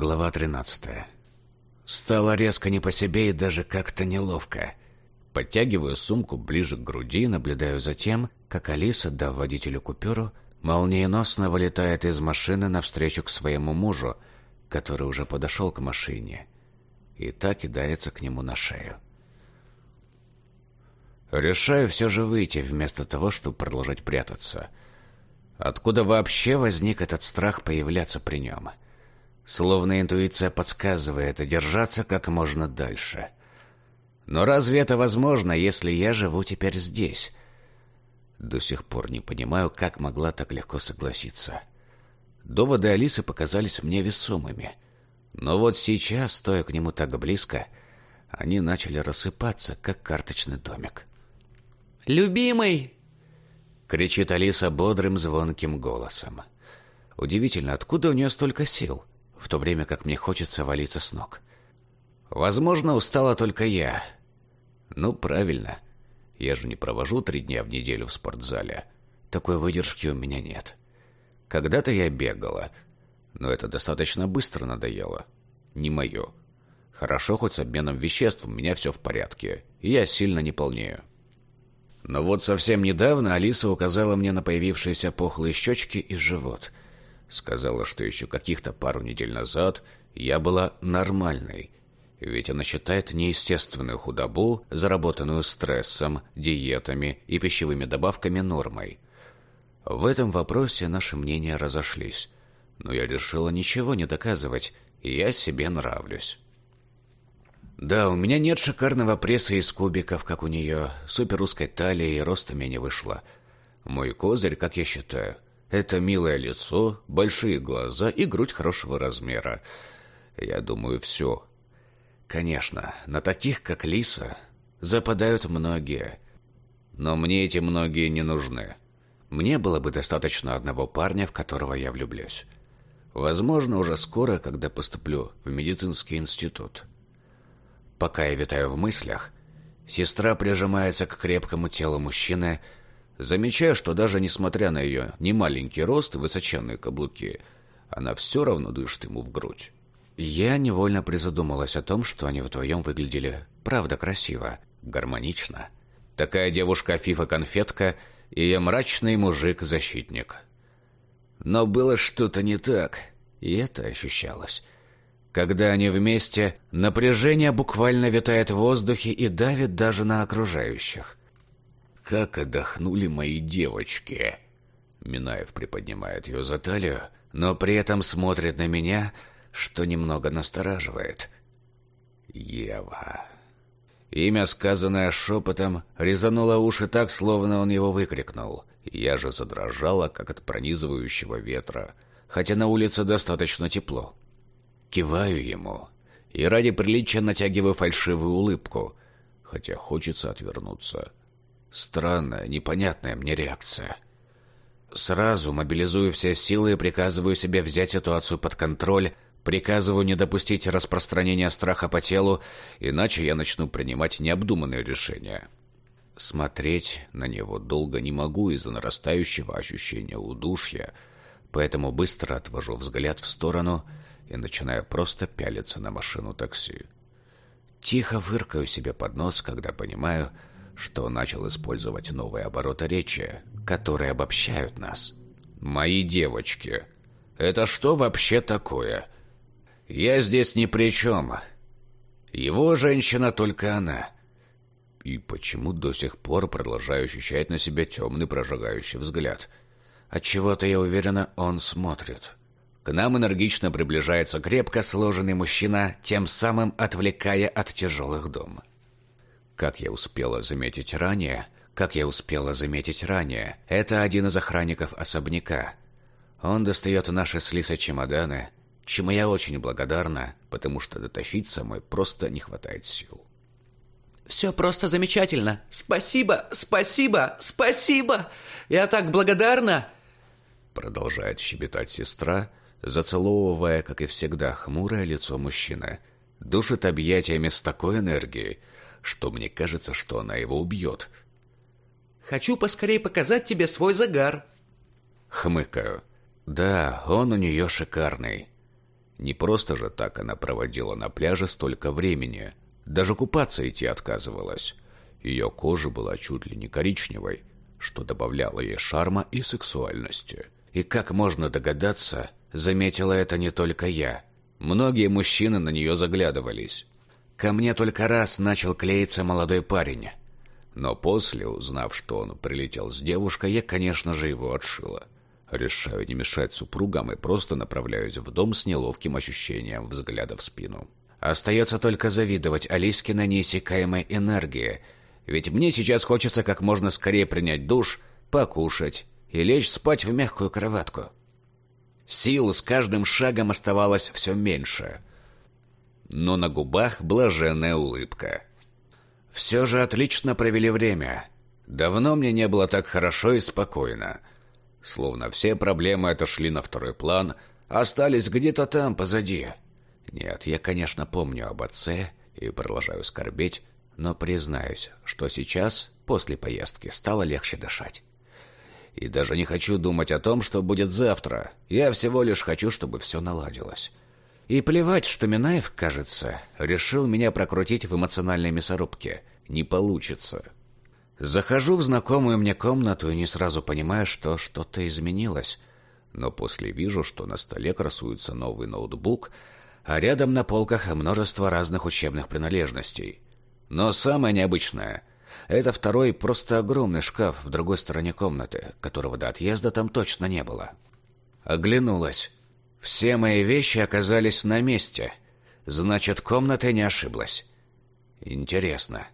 Глава 13. Стало резко не по себе и даже как-то неловко. Подтягиваю сумку ближе к груди и наблюдаю за тем, как Алиса, дав водителю купюру, молниеносно вылетает из машины навстречу к своему мужу, который уже подошел к машине, и так кидается к нему на шею. Решаю все же выйти, вместо того, чтобы продолжать прятаться. Откуда вообще возник этот страх появляться при нем? — Словно интуиция подсказывает держаться как можно дальше. Но разве это возможно, если я живу теперь здесь? До сих пор не понимаю, как могла так легко согласиться. Доводы Алисы показались мне весомыми. Но вот сейчас, стоя к нему так близко, они начали рассыпаться, как карточный домик. «Любимый!» — кричит Алиса бодрым звонким голосом. Удивительно, откуда у нее столько сил? В то время как мне хочется валиться с ног. Возможно, устала только я. Ну, правильно. Я же не провожу три дня в неделю в спортзале. Такой выдержки у меня нет. Когда-то я бегала, но это достаточно быстро надоело. Не мое. Хорошо, хоть с обменом веществ у меня все в порядке, я сильно не полнею. Но вот совсем недавно Алиса указала мне на появившиеся пухлые щечки и живот. Сказала, что еще каких-то пару недель назад я была нормальной, ведь она считает неестественную худобу, заработанную стрессом, диетами и пищевыми добавками нормой. В этом вопросе наши мнения разошлись, но я решила ничего не доказывать, я себе нравлюсь. Да, у меня нет шикарного пресса из кубиков, как у нее, суперузкой талии и ростами не вышло. Мой козырь, как я считаю – это милое лицо, большие глаза и грудь хорошего размера. Я думаю, все. Конечно, на таких, как Лиса, западают многие. Но мне эти многие не нужны. Мне было бы достаточно одного парня, в которого я влюблюсь. Возможно, уже скоро, когда поступлю в медицинский институт. Пока я витаю в мыслях, сестра прижимается к крепкому телу мужчины, Замечая, что даже несмотря на ее немаленький рост и высоченные каблуки, она все равно дышит ему в грудь. Я невольно призадумалась о том, что они вдвоем выглядели правда красиво, гармонично. Такая девушка Фифа-конфетка и я мрачный мужик-защитник. Но было что-то не так, и это ощущалось. Когда они вместе, напряжение буквально витает в воздухе и давит даже на окружающих. Как отдохнули мои девочки. Минаев приподнимает ее за талию, но при этом смотрит на меня, что немного настораживает. Ева. Имя, сказанное шепотом, резануло уши так, словно он его выкрикнул. Я же задрожала, как от пронизывающего ветра, хотя на улице достаточно тепло. Киваю ему и ради приличия натягиваю фальшивую улыбку, хотя хочется отвернуться. Странная, непонятная мне реакция. Сразу мобилизую все силы и приказываю себе взять ситуацию под контроль, приказываю не допустить распространения страха по телу, иначе я начну принимать необдуманные решения. Смотреть на него долго не могу из-за нарастающего ощущения удушья, поэтому быстро отвожу взгляд в сторону и начинаю просто пялиться на машину такси. Тихо выркаю себе под нос, когда понимаю, что начал использовать новые обороты речи, которые обобщают нас. «Мои девочки, это что вообще такое? Я здесь ни при чем. Его женщина только она». И почему до сих пор продолжаю ощущать на себе темный прожигающий взгляд? Отчего-то я уверена, он смотрит. К нам энергично приближается крепко сложенный мужчина, тем самым отвлекая от тяжелых дум. Как я успела заметить ранее, как я успела заметить ранее, это один из охранников особняка. Он достает наши с Лисой чемоданы, чему я очень благодарна, потому что дотащить самой просто не хватает сил. «Все просто замечательно. Спасибо, спасибо, спасибо! Я так благодарна!» Продолжает щебетать сестра, зацеловывая, как и всегда, хмурое лицо мужчины. Душит объятиями с такой энергией, что мне кажется, что она его убьет. «Хочу поскорее показать тебе свой загар». Хмыкаю. «Да, он у нее шикарный. Не просто же так она проводила на пляже столько времени. Даже купаться идти отказывалась. Ее кожа была чуть ли не коричневой, что добавляло ей шарма и сексуальности. И как можно догадаться, заметила это не только я. Многие мужчины на нее заглядывались. Ко мне только раз начал клеиться молодой парень. Но после, узнав, что он прилетел с девушкой, я, конечно же, его отшила. Решаю не мешать супругам и просто направляюсь в дом с неловким ощущением взгляда в спину. Остается только завидовать Алиске на неиссякаемой энергии, ведь мне сейчас хочется как можно скорее принять душ, покушать и лечь спать в мягкую кроватку. Сил с каждым шагом оставалось все меньше, но на губах блаженная улыбка. Все же отлично провели время. Давно мне не было так хорошо и спокойно. Словно все проблемы отошли на второй план, остались где-то там, позади. Нет, я, конечно, помню об отце и продолжаю скорбеть, но признаюсь, что сейчас, после поездки, стало легче дышать. И даже не хочу думать о том, что будет завтра. Я всего лишь хочу, чтобы все наладилось. И плевать, что Минаев, кажется, решил меня прокрутить в эмоциональной мясорубке. Не получится. Захожу в знакомую мне комнату и не сразу понимаю, что что-то изменилось. Но после вижу, что на столе красуется новый ноутбук, а рядом на полках множество разных учебных принадлежностей. Но самое необычное — это второй просто огромный шкаф в другой стороне комнаты, которого до отъезда там точно не было. Оглянулась. Все мои вещи оказались на месте. Значит, комната не ошиблась. Интересно.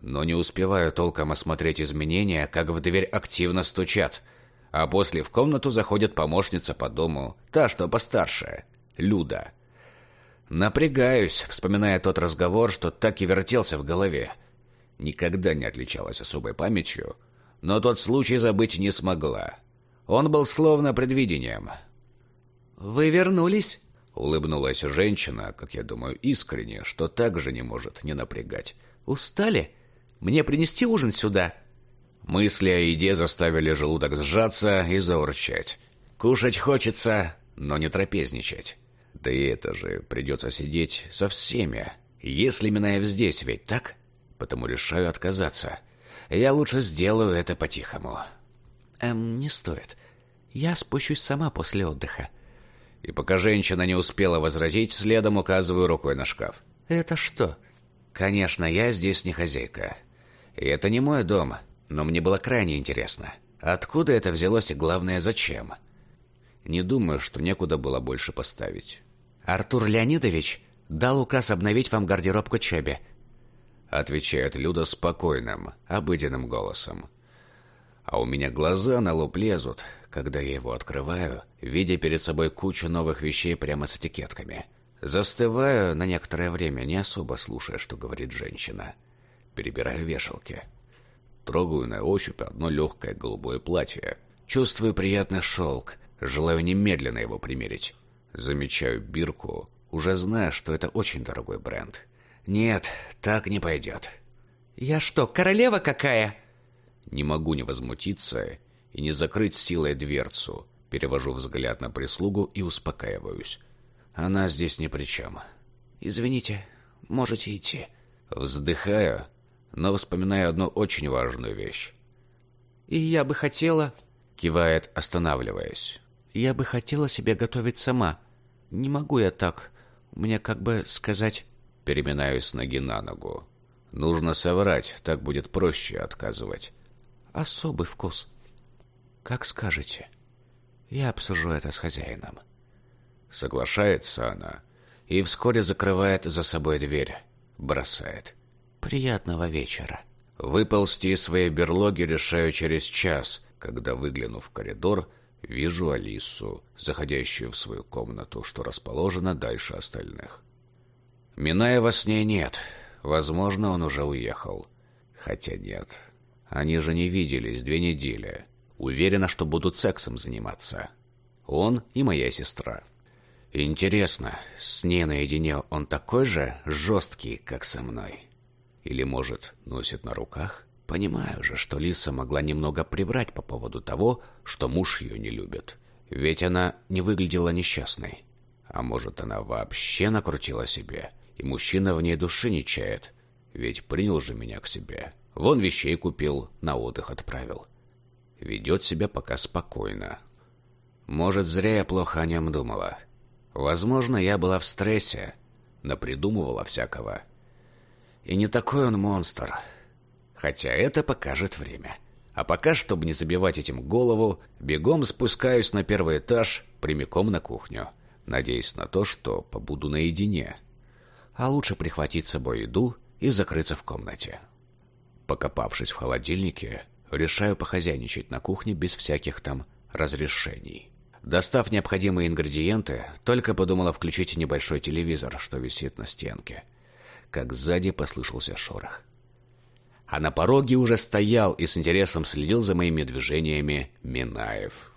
Но не успеваю толком осмотреть изменения, как в дверь активно стучат. А после в комнату заходит помощница по дому, та, что постарше, Люда. Напрягаюсь, вспоминая тот разговор, что так и вертелся в голове. Никогда не отличалась особой памятью, но тот случай забыть не смогла. Он был словно предвидением. «Вы вернулись?» Улыбнулась женщина, как я думаю, искренне, что так же не может не напрягать. «Устали? Мне принести ужин сюда?» Мысли о еде заставили желудок сжаться и заурчать. Кушать хочется, но не трапезничать. Да и это же придется сидеть со всеми. Если Минаев здесь, ведь так? Потому решаю отказаться. Я лучше сделаю это по-тихому. Эм, не стоит. Я спущусь сама после отдыха. И пока женщина не успела возразить, следом указываю рукой на шкаф. «Это что?» «Конечно, я здесь не хозяйка. И это не мой дом, но мне было крайне интересно. Откуда это взялось и, главное, зачем?» Не думаю, что некуда было больше поставить. «Артур Леонидович дал указ обновить вам гардероб к учебе», отвечает Люда спокойным, обыденным голосом. А у меня глаза на лоб лезут, когда я его открываю, видя перед собой кучу новых вещей прямо с этикетками. Застываю на некоторое время, не особо слушая, что говорит женщина. Перебираю вешалки. Трогаю на ощупь одно легкое голубое платье. Чувствую приятный шелк, желаю немедленно его примерить. Замечаю бирку, уже зная, что это очень дорогой бренд. Нет, так не пойдет. «Я что, королева какая?» Не могу не возмутиться и не закрыть силой дверцу. Перевожу взгляд на прислугу и успокаиваюсь. Она здесь ни при чем. «Извините, можете идти». Вздыхаю, но вспоминаю одну очень важную вещь. «И я бы хотела...» Кивает, останавливаясь. «Я бы хотела себе готовить сама. Не могу я так. Мне как бы сказать...» Переминаюсь с ноги на ногу. Нужно соврать, так будет проще отказывать. «Особый вкус», как скажете. Я обсужу это с хозяином. Соглашается она и вскоре закрывает за собой дверь. Бросает. Приятного вечера. Выползти из своей берлоги решаю через час, когда, выглянув в коридор, вижу Алису, заходящую в свою комнату, что расположена дальше остальных. Минаева с ней нет. Возможно, он уже уехал. Хотя нет. Они же не виделись две недели. Уверена, что будут сексом заниматься. Он и моя сестра. Интересно, с ней наедине он такой же жесткий, как со мной? Или, может, носит на руках? Понимаю же, что Лиса могла немного приврать по поводу того, что муж ее не любит. Ведь она не выглядела несчастной. А может, она вообще накрутила себе, и мужчина в ней души не чает? Ведь принял же меня к себе. Вон вещей купил, на отдых отправил. Ведет себя пока спокойно. Может, зря я плохо о нем думала. Возможно, я была в стрессе, напридумывала всякого. И не такой он монстр. Хотя это покажет время. А пока, чтобы не забивать этим голову, бегом спускаюсь на первый этаж, прямиком на кухню. Надеясь на то, что побуду наедине. А лучше прихватить с собой еду и закрыться в комнате. Покопавшись в холодильнике, решаю похозяйничать на кухне без всяких там разрешений. Достав необходимые ингредиенты, только подумала включить небольшой телевизор, что висит на стенке. Как сзади послышался шорох. А на пороге уже стоял и с интересом следил за моими движениями Минаев.